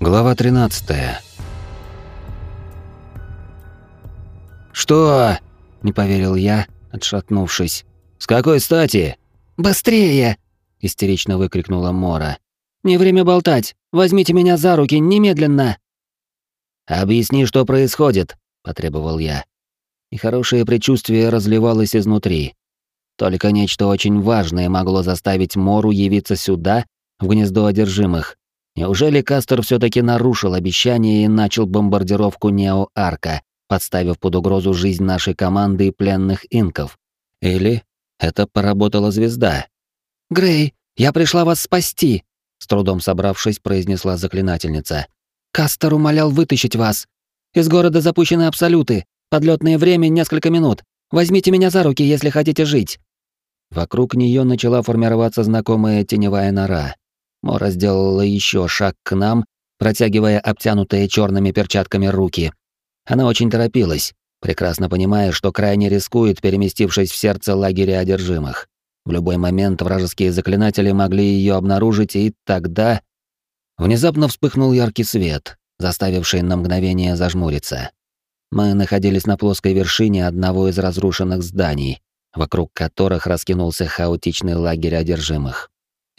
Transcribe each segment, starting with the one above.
Глава 13. «Что?» — не поверил я, отшатнувшись. «С какой стати?» «Быстрее!» — истерично выкрикнула Мора. «Не время болтать! Возьмите меня за руки немедленно!» «Объясни, что происходит», — потребовал я. И хорошее предчувствие разливалось изнутри. Только нечто очень важное могло заставить Мору явиться сюда, в гнездо одержимых, Неужели Кастер все-таки нарушил обещание и начал бомбардировку Нео-Арка, подставив под угрозу жизнь нашей команды и пленных инков? Или это поработала звезда? «Грей, я пришла вас спасти!» С трудом собравшись, произнесла заклинательница. «Кастер умолял вытащить вас. Из города запущены абсолюты. Подлетное время несколько минут. Возьмите меня за руки, если хотите жить». Вокруг нее начала формироваться знакомая теневая нора. Мора сделала еще шаг к нам, протягивая обтянутые черными перчатками руки. Она очень торопилась, прекрасно понимая, что крайне рискует, переместившись в сердце лагеря одержимых. В любой момент вражеские заклинатели могли ее обнаружить, и тогда... Внезапно вспыхнул яркий свет, заставивший на мгновение зажмуриться. Мы находились на плоской вершине одного из разрушенных зданий, вокруг которых раскинулся хаотичный лагерь одержимых.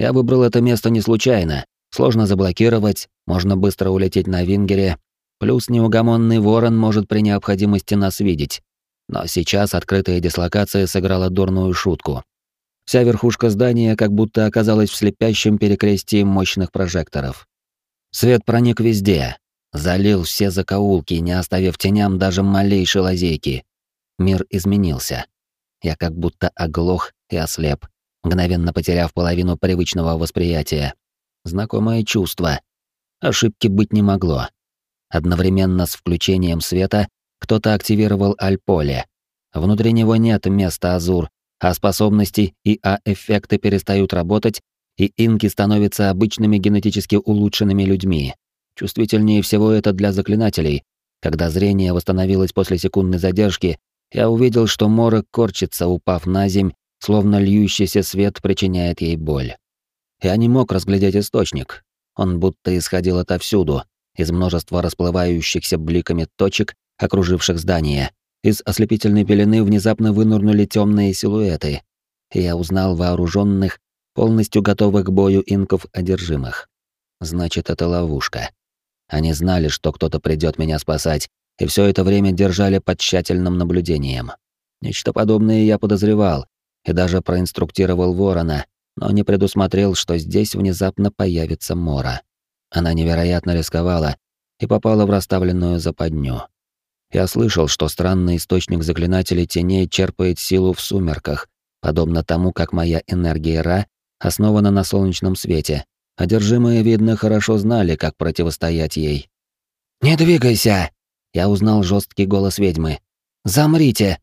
Я выбрал это место не случайно. Сложно заблокировать, можно быстро улететь на Вингере, плюс неугомонный ворон может при необходимости нас видеть. Но сейчас открытая дислокация сыграла дурную шутку. Вся верхушка здания как будто оказалась в слепящем перекрестии мощных прожекторов. Свет проник везде, залил все закоулки, не оставив теням даже малейшей лазейки. Мир изменился. Я как будто оглох и ослеп, мгновенно потеряв половину привычного восприятия. Знакомое чувство. Ошибки быть не могло. Одновременно с включением света кто-то активировал альполе. Внутри него нет места Азур, а способности и А-эффекты перестают работать, и инки становятся обычными генетически улучшенными людьми. Чувствительнее всего это для заклинателей. Когда зрение восстановилось после секундной задержки, я увидел, что Мора корчится, упав на земь словно льющийся свет причиняет ей боль. Я не мог разглядеть источник. Он будто исходил отовсюду, из множества расплывающихся бликами точек, окруживших здание. Из ослепительной пелены внезапно вынырнули темные силуэты, я узнал вооруженных, полностью готовых к бою инков одержимых. Значит, это ловушка. Они знали, что кто-то придет меня спасать, и все это время держали под тщательным наблюдением. Нечто подобное я подозревал, и даже проинструктировал ворона, но не предусмотрел, что здесь внезапно появится Мора. Она невероятно рисковала и попала в расставленную западню. Я слышал, что странный источник заклинателей теней черпает силу в сумерках, подобно тому, как моя энергия Ра основана на солнечном свете. Одержимые, видно, хорошо знали, как противостоять ей. «Не двигайся!» Я узнал жесткий голос ведьмы. «Замрите!»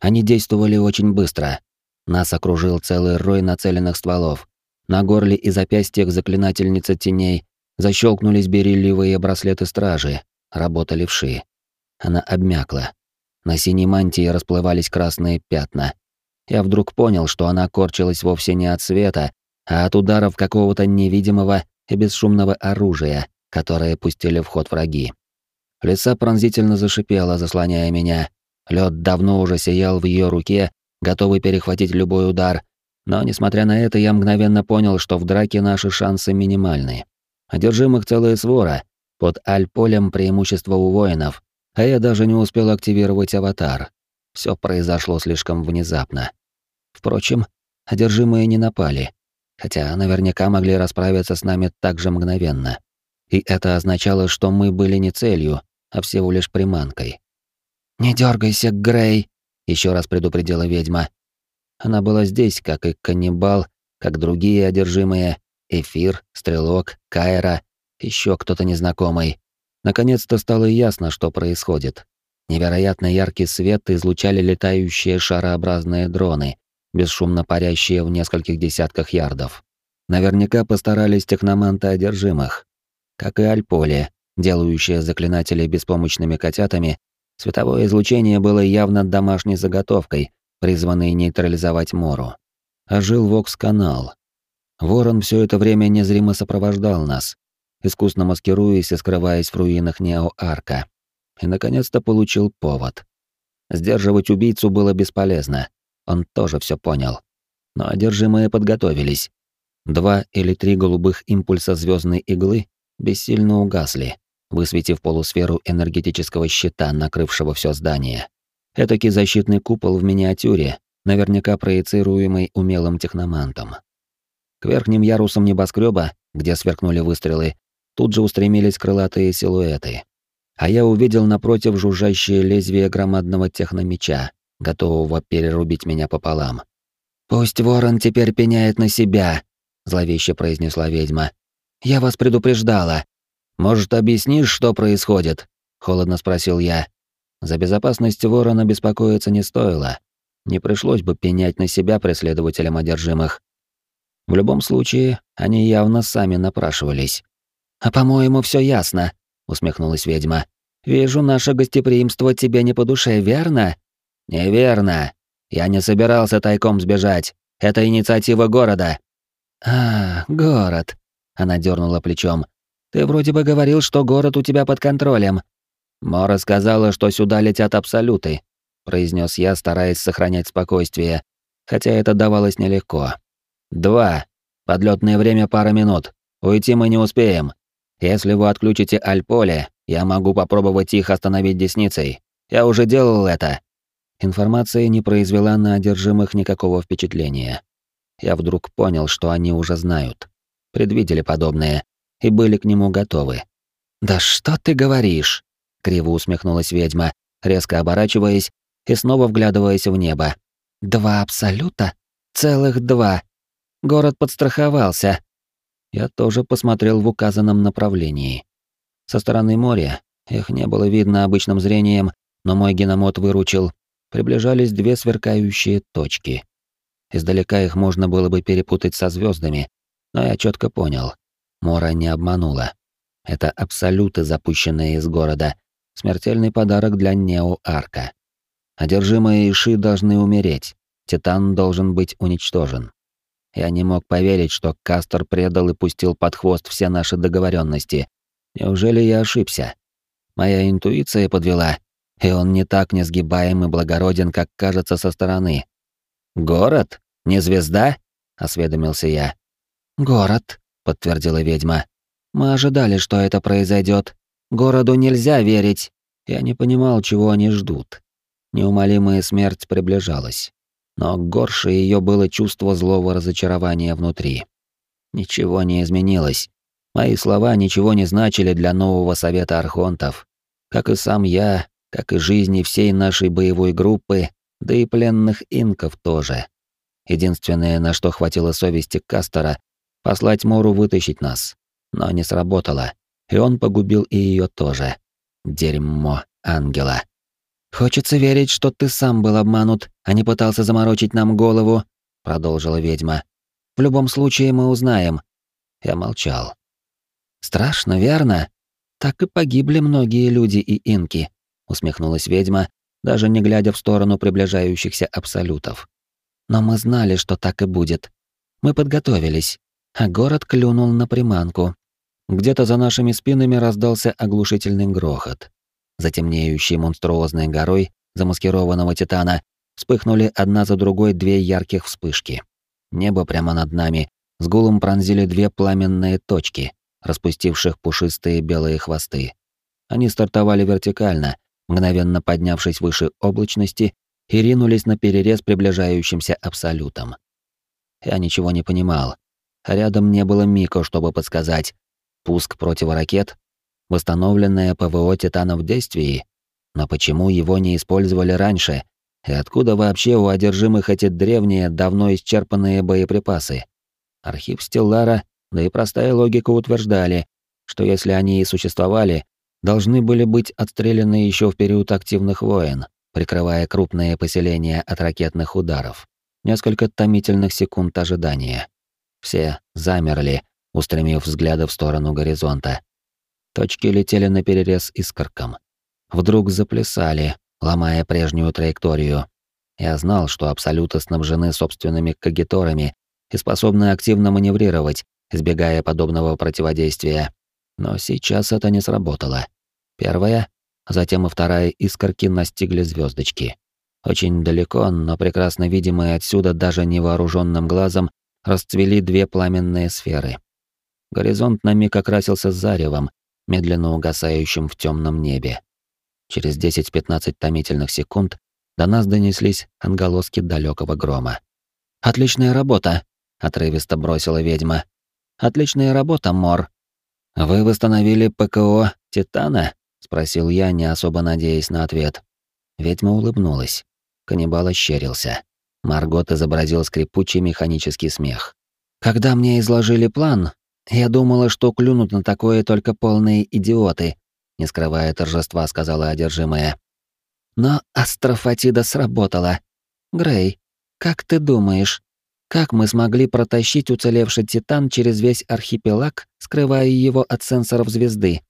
Они действовали очень быстро. Нас окружил целый рой нацеленных стволов. На горле и запястьях заклинательницы теней защелкнулись бериллиевые браслеты стражи, работали вши. Она обмякла. На синей мантии расплывались красные пятна. Я вдруг понял, что она корчилась вовсе не от света, а от ударов какого-то невидимого и бесшумного оружия, которое пустили в ход враги. Лиса пронзительно зашипела, заслоняя меня. Лед давно уже сиял в ее руке, готовый перехватить любой удар, но, несмотря на это, я мгновенно понял, что в драке наши шансы минимальны. Одержимых целая свора, под альполем преимущество у воинов, а я даже не успел активировать аватар. Все произошло слишком внезапно. Впрочем, одержимые не напали, хотя наверняка могли расправиться с нами так же мгновенно. И это означало, что мы были не целью, а всего лишь приманкой. «Не дергайся, Грей!» Еще раз предупредила ведьма. Она была здесь, как и каннибал, как другие одержимые, эфир, стрелок, кайра, еще кто-то незнакомый. Наконец-то стало ясно, что происходит. Невероятно яркий свет излучали летающие шарообразные дроны, бесшумно парящие в нескольких десятках ярдов. Наверняка постарались техноманты одержимых. Как и Альполе, делающие заклинателей беспомощными котятами, Световое излучение было явно домашней заготовкой, призванной нейтрализовать Мору. Ожил Вокс-канал. Ворон все это время незримо сопровождал нас. искусно маскируясь и скрываясь в руинах Нео-Арка. И, наконец-то, получил повод. Сдерживать убийцу было бесполезно. Он тоже все понял. Но одержимые подготовились. Два или три голубых импульса звездной иглы бессильно угасли, высветив полусферу энергетического щита, накрывшего все здание. Этакий защитный купол в миниатюре, наверняка проецируемый умелым техномантом. К верхним ярусам небоскреба, где сверкнули выстрелы, тут же устремились крылатые силуэты. А я увидел напротив жужжащее лезвие громадного техномеча, готового перерубить меня пополам. «Пусть ворон теперь пеняет на себя», — зловеще произнесла ведьма. «Я вас предупреждала». «Может, объяснишь, что происходит?» — холодно спросил я. За безопасность ворона беспокоиться не стоило. Не пришлось бы пенять на себя преследователям одержимых. В любом случае, они явно сами напрашивались. «А по-моему, все ясно», — усмехнулась ведьма. «Вижу, наше гостеприимство тебе не по душе, верно?» «Неверно. Я не собирался тайком сбежать. Это инициатива города». «А, город», — она дернула плечом. «Ты вроде бы говорил, что город у тебя под контролем». «Мора сказала, что сюда летят абсолюты», — произнес я, стараясь сохранять спокойствие, хотя это давалось нелегко. «Два. Подлетное время пара минут. Уйти мы не успеем. Если вы отключите Альполе, я могу попробовать их остановить десницей. Я уже делал это». Информация не произвела на одержимых никакого впечатления. Я вдруг понял, что они уже знают, предвидели подобное и были к нему готовы. «Да что ты говоришь?» — криво усмехнулась ведьма, резко оборачиваясь и снова вглядываясь в небо. «Два абсолюта? Целых два. Город подстраховался. Я тоже посмотрел в указанном направлении. Со стороны моря, их не было видно обычным зрением, но мой геномод выручил, приближались две сверкающие точки. Издалека их можно было бы перепутать со звездами, но я четко понял. Мора не обманула. Это абсолюты, запущенные из города. Смертельный подарок для Нео-Арка. Одержимые Иши должны умереть. Титан должен быть уничтожен. Я не мог поверить, что Кастер предал и пустил под хвост все наши договоренности. Неужели я ошибся? Моя интуиция подвела, и он не так несгибаем и благороден, как кажется со стороны. «Город? Не звезда?» — осведомился я. «Город», — подтвердила ведьма. «Мы ожидали, что это произойдет. Городу нельзя верить». Я не понимал, чего они ждут. Неумолимая смерть приближалась но горше ее было чувство злого разочарования внутри. Ничего не изменилось. Мои слова ничего не значили для нового совета архонтов. Как и сам я, как и жизни всей нашей боевой группы, да и пленных инков тоже. Единственное, на что хватило совести Кастера, послать Мору вытащить нас. Но не сработало, и он погубил и ее тоже. Дерьмо ангела. «Хочется верить, что ты сам был обманут, а не пытался заморочить нам голову», — продолжила ведьма. «В любом случае мы узнаем». Я молчал. «Страшно, верно? Так и погибли многие люди и инки», — усмехнулась ведьма, даже не глядя в сторону приближающихся абсолютов. «Но мы знали, что так и будет. Мы подготовились, а город клюнул на приманку. Где-то за нашими спинами раздался оглушительный грохот за темнеющей монструозной горой замаскированного титана, вспыхнули одна за другой две ярких вспышки. Небо прямо над нами с гулом пронзили две пламенные точки, распустивших пушистые белые хвосты. Они стартовали вертикально, мгновенно поднявшись выше облачности и ринулись на перерез приближающимся абсолютом. Я ничего не понимал. Рядом не было Мико, чтобы подсказать. Пуск противоракет восстановленное ПВО Титана в действии, но почему его не использовали раньше? И откуда вообще у одержимых эти древние, давно исчерпанные боеприпасы? Архив Стеллара, да и простая логика утверждали, что если они и существовали, должны были быть отстреляны еще в период активных войн, прикрывая крупные поселения от ракетных ударов. Несколько томительных секунд ожидания. Все замерли, устремив взгляды в сторону горизонта. Точки летели на перерез искоркам. Вдруг заплясали, ломая прежнюю траекторию. Я знал, что абсолюты снабжены собственными кагиторами и способны активно маневрировать, избегая подобного противодействия. Но сейчас это не сработало. Первая, затем и вторая искорки настигли звездочки. Очень далеко, но прекрасно видимые отсюда даже невооруженным глазом, расцвели две пламенные сферы. Горизонт на миг окрасился заревом, медленно угасающим в темном небе. Через 10-15 томительных секунд до нас донеслись отголоски далекого грома. «Отличная работа!» — отрывисто бросила ведьма. «Отличная работа, Мор!» «Вы восстановили ПКО Титана?» — спросил я, не особо надеясь на ответ. Ведьма улыбнулась. Каннибал ощерился. Маргот изобразил скрипучий механический смех. «Когда мне изложили план, я думала, что клюнут на такое только полные идиоты», не скрывая торжества, сказала одержимая. «Но астрофатида сработала. Грей, как ты думаешь, как мы смогли протащить уцелевший Титан через весь архипелаг, скрывая его от сенсоров звезды?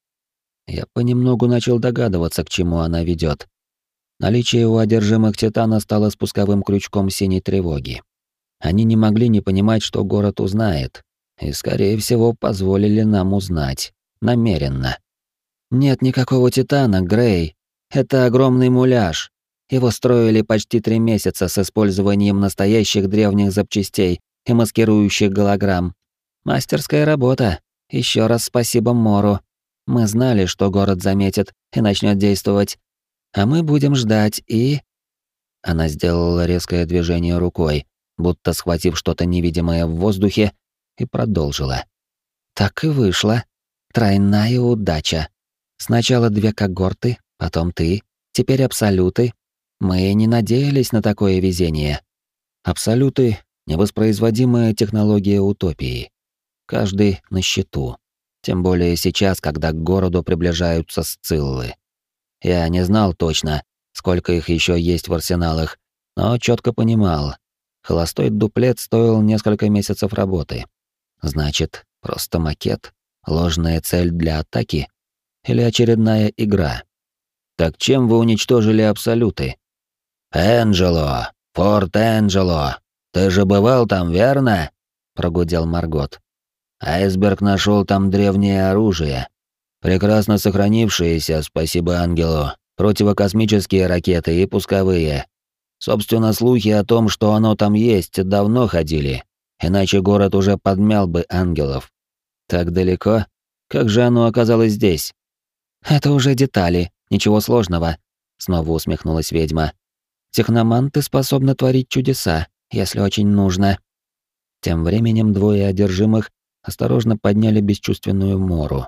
Я понемногу начал догадываться, к чему она ведет. Наличие у одержимых Титана стало спусковым крючком синей тревоги. Они не могли не понимать, что город узнает, и, скорее всего, позволили нам узнать. Намеренно. Нет никакого Титана, Грей. Это огромный муляж. Его строили почти три месяца с использованием настоящих древних запчастей и маскирующих голограмм. Мастерская работа. Еще раз спасибо Мору. Мы знали, что город заметит и начнет действовать. А мы будем ждать и... Она сделала резкое движение рукой, будто схватив что-то невидимое в воздухе, и продолжила. Так и вышло. Тройная удача. Сначала две когорты, потом ты, теперь абсолюты, мы не надеялись на такое везение. Абсолюты — невоспроизводимая технология утопии. Каждый на счету. Тем более сейчас, когда к городу приближаются сциллы. Я не знал точно, сколько их еще есть в арсеналах, но четко понимал. Холостой дуплет стоил несколько месяцев работы. Значит, просто макет, ложная цель для атаки или очередная игра. Так чем вы уничтожили абсолюты? «Энджело! Форт Энджело! Ты же бывал там, верно?» — прогудел Маргот. «Айсберг нашел там древнее оружие, прекрасно сохранившееся, спасибо ангелу, противокосмические ракеты и пусковые. Собственно, слухи о том, что оно там есть, давно ходили, иначе город уже подмял бы ангелов. Так далеко? Как же оно оказалось здесь?» «Это уже детали, ничего сложного», — снова усмехнулась ведьма. Техноманты способны творить чудеса, если очень нужно. Тем временем двое одержимых осторожно подняли бесчувственную Мору.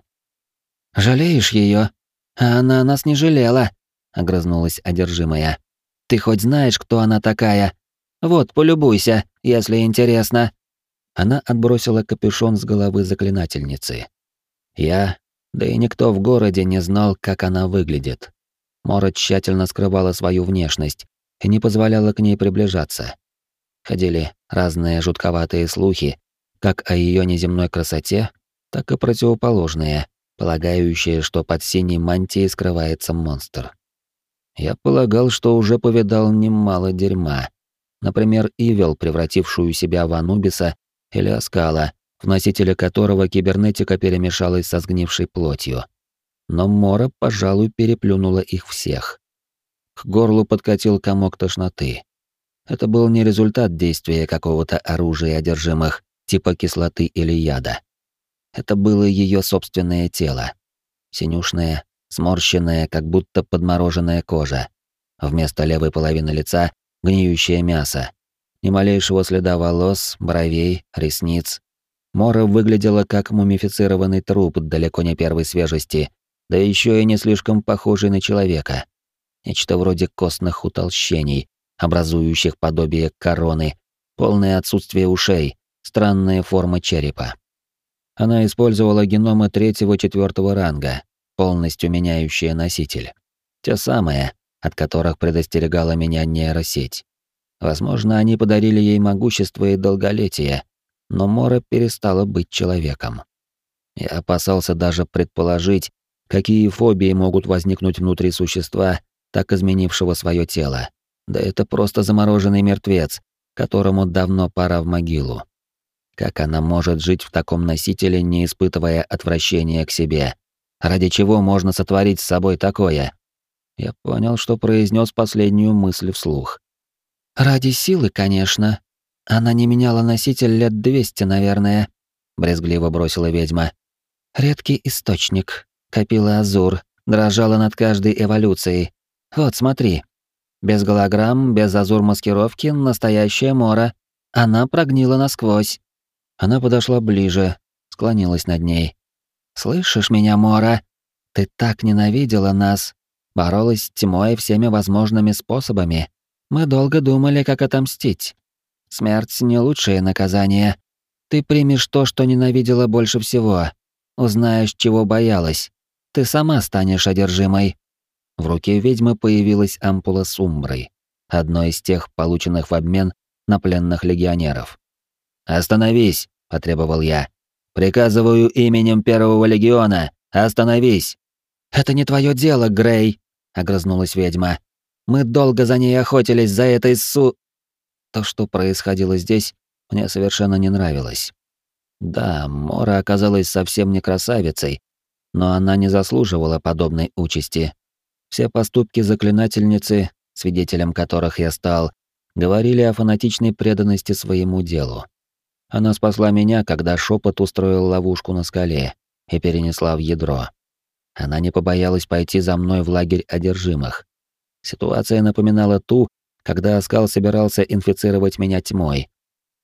«Жалеешь ее? А она нас не жалела», — огрызнулась одержимая. «Ты хоть знаешь, кто она такая? Вот, полюбуйся, если интересно». Она отбросила капюшон с головы заклинательницы. Я, да и никто в городе не знал, как она выглядит. Мора тщательно скрывала свою внешность, и не позволяла к ней приближаться. Ходили разные жутковатые слухи, как о ее неземной красоте, так и противоположные, полагающие, что под синей мантией скрывается монстр. Я полагал, что уже повидал немало дерьма. Например, Ивел, превратившую себя в Анубиса, или Аскала, в носителе которого кибернетика перемешалась со сгнившей плотью. Но Мора, пожалуй, переплюнула их всех. К горлу подкатил комок тошноты. Это был не результат действия какого-то оружия одержимых, типа кислоты или яда. Это было ее собственное тело. Синюшное, сморщенное, как будто подмороженная кожа. Вместо левой половины лица — гниющее мясо. Ни малейшего следа волос, бровей, ресниц. Мора выглядела как мумифицированный труп далеко не первой свежести, да еще и не слишком похожий на человека нечто вроде костных утолщений, образующих подобие короны, полное отсутствие ушей, странная форма черепа. Она использовала геномы третьего-четвертого ранга, полностью меняющие носитель. Те самые, от которых предостерегала меня нейросеть. Возможно, они подарили ей могущество и долголетие, но Мора перестала быть человеком. Я опасался даже предположить, какие фобии могут возникнуть внутри существа, так изменившего свое тело. Да это просто замороженный мертвец, которому давно пора в могилу. Как она может жить в таком носителе, не испытывая отвращения к себе? Ради чего можно сотворить с собой такое? Я понял, что произнес последнюю мысль вслух. Ради силы, конечно. Она не меняла носитель лет двести, наверное, брезгливо бросила ведьма. Редкий источник, копила азур, дрожала над каждой эволюцией. Вот, смотри. Без голограмм, без азур маскировки, настоящая мора. Она прогнила насквозь. Она подошла ближе, склонилась над ней. «Слышишь меня, Мора? Ты так ненавидела нас, боролась с тьмой всеми возможными способами. Мы долго думали, как отомстить. Смерть — не лучшее наказание. Ты примешь то, что ненавидела больше всего. Узнаешь, чего боялась. Ты сама станешь одержимой». В руке ведьмы появилась ампула с умброй, одной из тех, полученных в обмен на пленных легионеров. «Остановись!» — потребовал я. «Приказываю именем Первого Легиона! Остановись!» «Это не твое дело, Грей!» — огрызнулась ведьма. «Мы долго за ней охотились, за этой су...» То, что происходило здесь, мне совершенно не нравилось. Да, Мора оказалась совсем не красавицей, но она не заслуживала подобной участи. Все поступки заклинательницы, свидетелем которых я стал, говорили о фанатичной преданности своему делу. Она спасла меня, когда шепот устроил ловушку на скале и перенесла в ядро. Она не побоялась пойти за мной в лагерь одержимых. Ситуация напоминала ту, когда Аскал собирался инфицировать меня тьмой.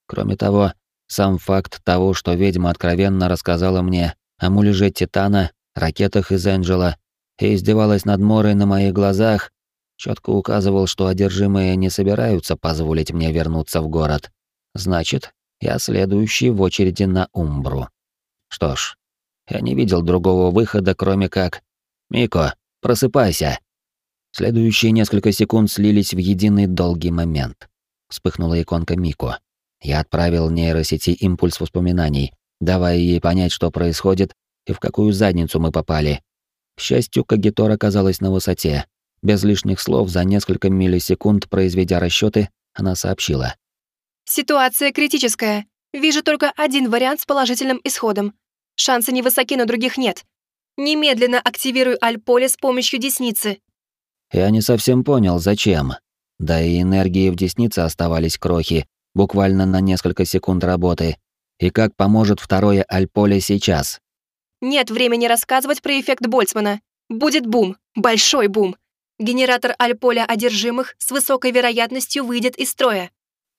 Кроме того, сам факт того, что ведьма откровенно рассказала мне о муляже Титана, ракетах из Энджела и издевалась над Морой на моих глазах, четко указывал, что одержимые не собираются позволить мне вернуться в город. Значит, я следующий в очереди на Умбру. Что ж, я не видел другого выхода, кроме как «Мико, просыпайся!» Следующие несколько секунд слились в единый долгий момент. Вспыхнула иконка Мико. Я отправил нейросети импульс воспоминаний, давая ей понять, что происходит и в какую задницу мы попали. К счастью, Кагитор оказалась на высоте. Без лишних слов, за несколько миллисекунд произведя расчеты, она сообщила. Ситуация критическая. Вижу только один вариант с положительным исходом. Шансы невысоки, но других нет. Немедленно активирую Альполе с помощью десницы. Я не совсем понял, зачем. Да и энергии в деснице оставались крохи, буквально на несколько секунд работы. И как поможет второе Альполе сейчас? Нет времени рассказывать про эффект Больцмана. Будет бум, большой бум. Генератор Альполя одержимых с высокой вероятностью выйдет из строя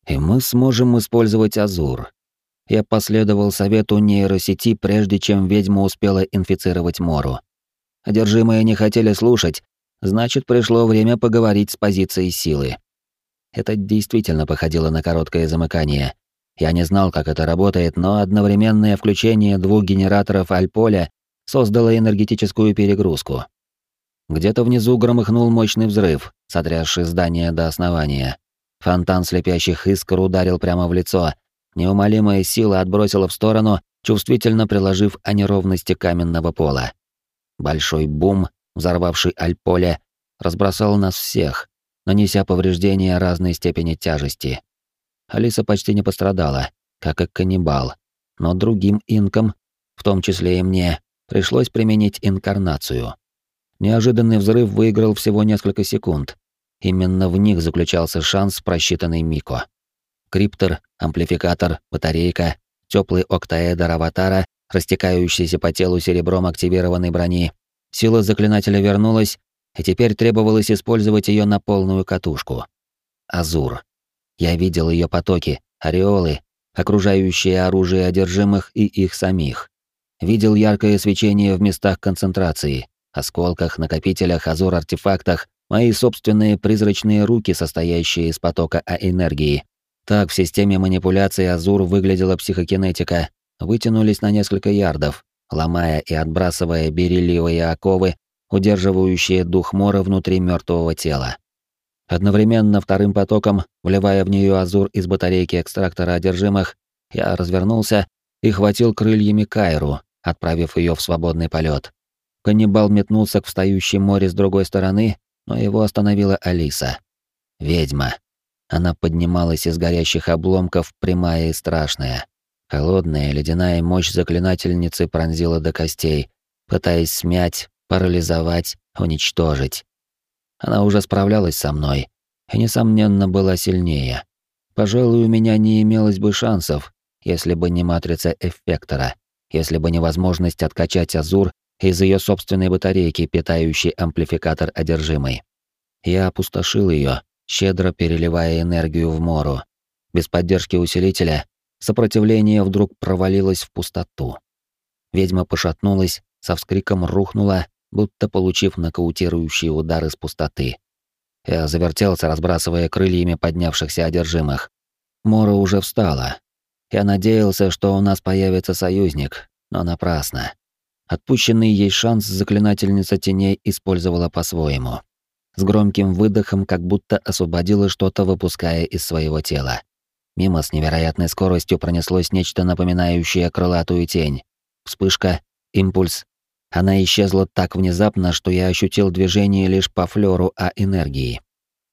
и мы сможем использовать Азур. Я последовал совету нейросети, прежде чем ведьма успела инфицировать Мору. Одержимые не хотели слушать, значит, пришло время поговорить с позиции силы. Это действительно походило на короткое замыкание. Я не знал, как это работает, но одновременное включение двух генераторов Альполя создало энергетическую перегрузку. Где-то внизу громыхнул мощный взрыв, сотрясший здание до основания. Фонтан слепящих искр ударил прямо в лицо. Неумолимая сила отбросила в сторону, чувствительно приложив о неровности каменного пола. Большой бум, взорвавший альполе, разбросал нас всех, нанеся повреждения разной степени тяжести. Алиса почти не пострадала, как и каннибал, но другим инкам, в том числе и мне, пришлось применить инкарнацию. Неожиданный взрыв выиграл всего несколько секунд, Именно в них заключался шанс, просчитанный Мико. Криптор, амплификатор, батарейка, теплый октаэдр аватара, растекающийся по телу серебром активированной брони. Сила заклинателя вернулась, и теперь требовалось использовать ее на полную катушку. Азур. Я видел ее потоки, ореолы, окружающие оружие одержимых и их самих. Видел яркое свечение в местах концентрации, осколках, накопителях, азур-артефактах, мои собственные призрачные руки, состоящие из потока А-энергии. Так в системе манипуляции Азур выглядела психокинетика, вытянулись на несколько ярдов, ломая и отбрасывая бериллиевые оковы, удерживающие дух Мора внутри мертвого тела. Одновременно вторым потоком, вливая в нее Азур из батарейки экстрактора одержимых, я развернулся и хватил крыльями Кайру, отправив ее в свободный полет. Каннибал метнулся к встающей море с другой стороны, но его остановила Алиса. Ведьма. Она поднималась из горящих обломков, прямая и страшная. Холодная ледяная мощь заклинательницы пронзила до костей, пытаясь смять, парализовать, уничтожить. Она уже справлялась со мной и, несомненно, была сильнее. Пожалуй, у меня не имелось бы шансов, если бы не матрица эффектора, если бы не возможность откачать Азур из ее собственной батарейки, питающей амплификатор одержимой. Я опустошил ее, щедро переливая энергию в Мору. Без поддержки усилителя сопротивление вдруг провалилось в пустоту. Ведьма пошатнулась, со вскриком рухнула, будто получив нокаутирующий удар из пустоты. Я завертелся, разбрасывая крыльями поднявшихся одержимых. Мора уже встала. Я надеялся, что у нас появится союзник, но напрасно. Отпущенный ей шанс заклинательница теней использовала по-своему. С громким выдохом, как будто освободила что-то, выпуская из своего тела. Мимо с невероятной скоростью пронеслось нечто напоминающее крылатую тень. Вспышка, импульс. Она исчезла так внезапно, что я ощутил движение лишь по флёру А энергии.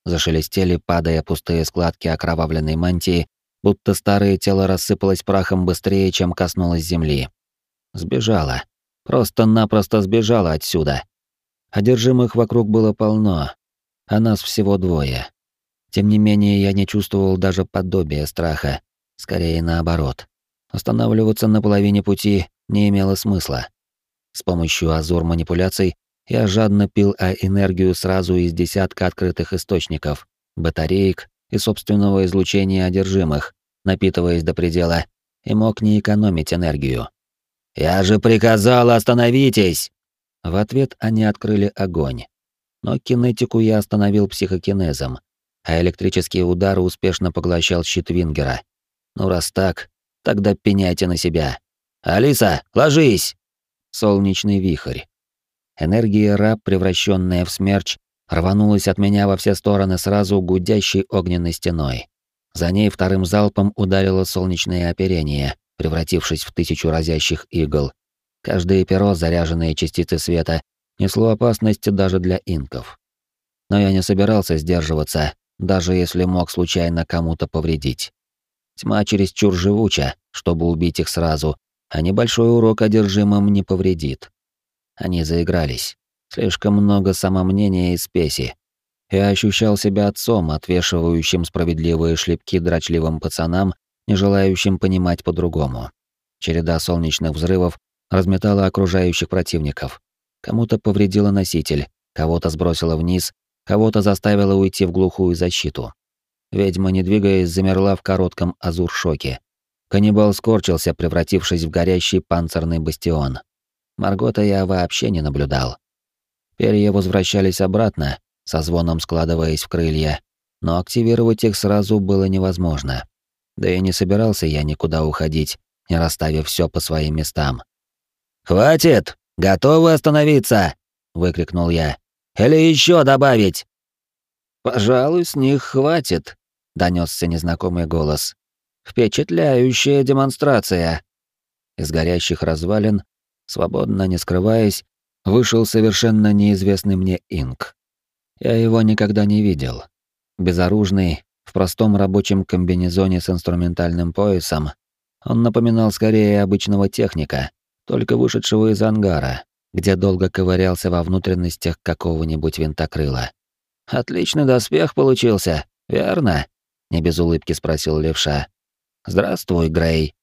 Зашелестели, падая пустые складки окровавленной мантии, будто старое тело рассыпалось прахом быстрее, чем коснулось земли. Сбежала. Просто-напросто сбежала отсюда. Одержимых вокруг было полно, а нас всего двое. Тем не менее, я не чувствовал даже подобия страха, скорее наоборот. Останавливаться на половине пути не имело смысла. С помощью азур манипуляций я жадно пил а энергию сразу из десятка открытых источников, батареек и собственного излучения одержимых, напитываясь до предела, и мог не экономить энергию. «Я же приказал, остановитесь!» В ответ они открыли огонь. Но кинетику я остановил психокинезом, а электрические удары успешно поглощал щит Вингера. Ну раз так, тогда пеняйте на себя. «Алиса, ложись!» Солнечный вихрь. Энергия раб, превращенная в смерч, рванулась от меня во все стороны сразу гудящей огненной стеной. За ней вторым залпом ударило солнечное оперение, превратившись в тысячу разящих игл. Каждое перо, заряженное частицы света, несло опасность даже для инков. Но я не собирался сдерживаться, даже если мог случайно кому-то повредить. Тьма чересчур живуча, чтобы убить их сразу, а небольшой урок одержимым не повредит. Они заигрались. Слишком много самомнения и спеси. Я ощущал себя отцом, отвешивающим справедливые шлепки дрочливым пацанам, не желающим понимать по-другому. Череда солнечных взрывов разметала окружающих противников. Кому-то повредила носитель, кого-то сбросила вниз, кого-то заставила уйти в глухую защиту. Ведьма, не двигаясь, замерла в коротком азур-шоке. Каннибал скорчился, превратившись в горящий панцирный бастион. Маргота я вообще не наблюдал. Перья возвращались обратно, со звоном складываясь в крылья, но активировать их сразу было невозможно. Да и не собирался я никуда уходить, не расставив все по своим местам. «Хватит! Готовы остановиться!» — выкрикнул я. Или еще добавить?» «Пожалуй, с них хватит», — донесся незнакомый голос. «Впечатляющая демонстрация». Из горящих развалин, свободно не скрываясь, вышел совершенно неизвестный мне инк. Я его никогда не видел. Безоружный, в простом рабочем комбинезоне с инструментальным поясом, он напоминал скорее обычного техника, только вышедшего из ангара, где долго ковырялся во внутренностях какого-нибудь винтокрыла. «Отличный доспех получился, верно?» — не без улыбки спросил левша. «Здравствуй, Грей».